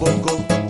¡Borco!